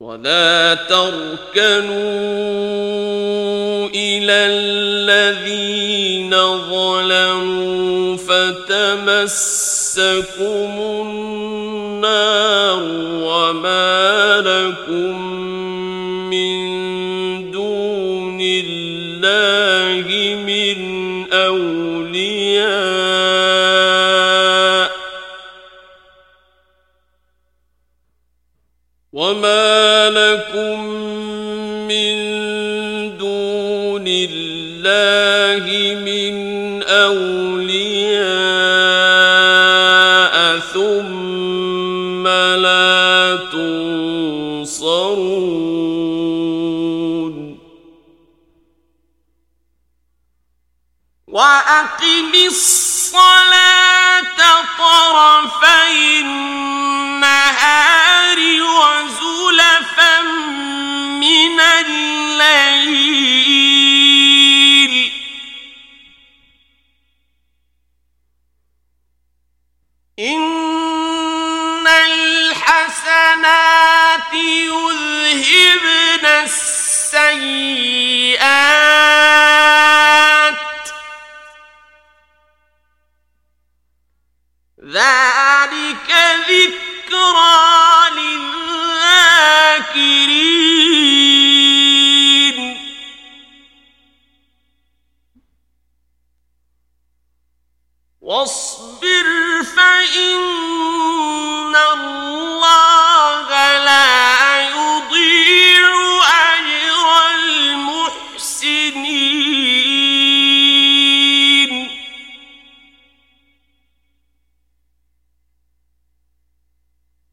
ولا تركنوا إلى الذين ظلموا فتمسكم النار وما لكم من دون الله من أولياء وما اللہ من أولياء ثم لا تنصرون. وأقم الصلاة طرفي النهار وزلفا من الليل.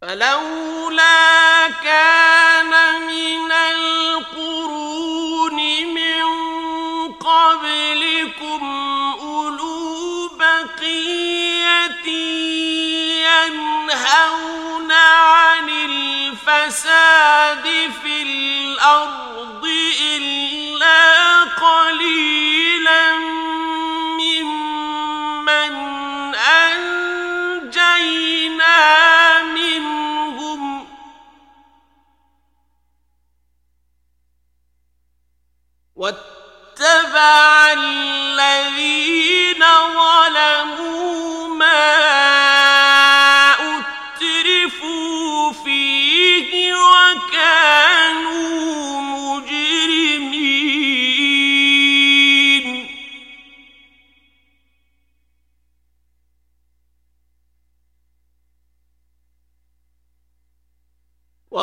فلولا كان من القرون من قبلكم بقية ينهون عن الفساد في الأرض إلا قليلا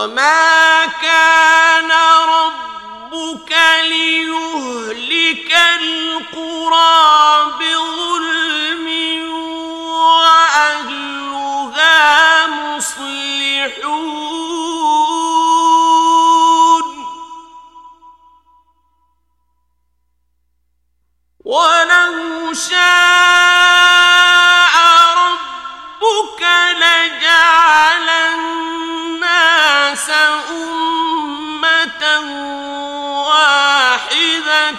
وما كان ربك ليهلك القرى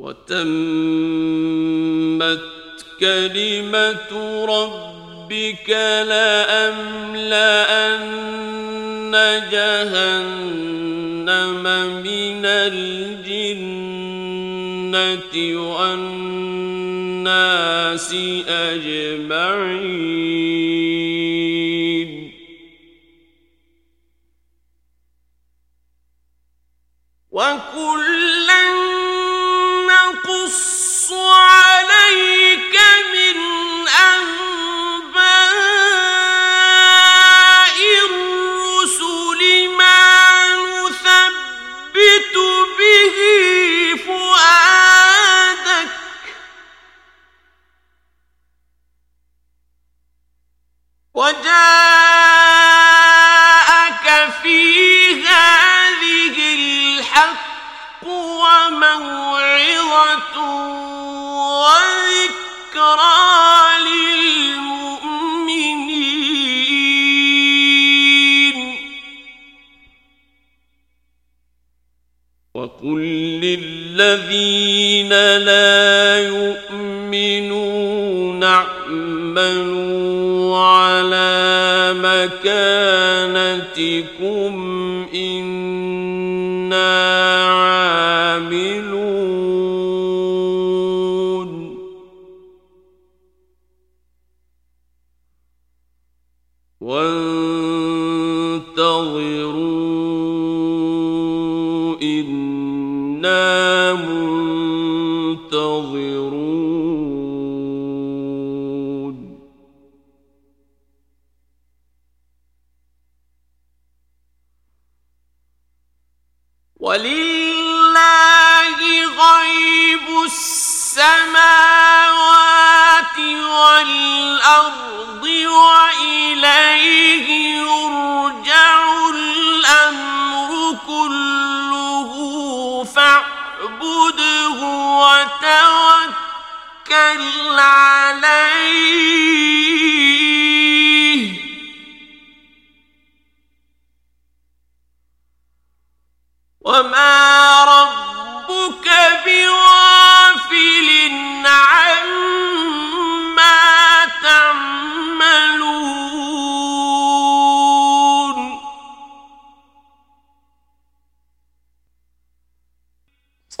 وتمت كلمة ربك لأملأن جهنم من الجنة والناس أجمعين. وكل قل للذين لا يؤمنون اعملوا على مكانتكم إنا عاملون وانتظروا منتظرون ولله غيب السماوات والأرض وإليه يرجع الأمر كله فاعبد وتوكل عليه. وما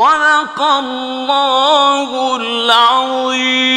صدق الله العظيم.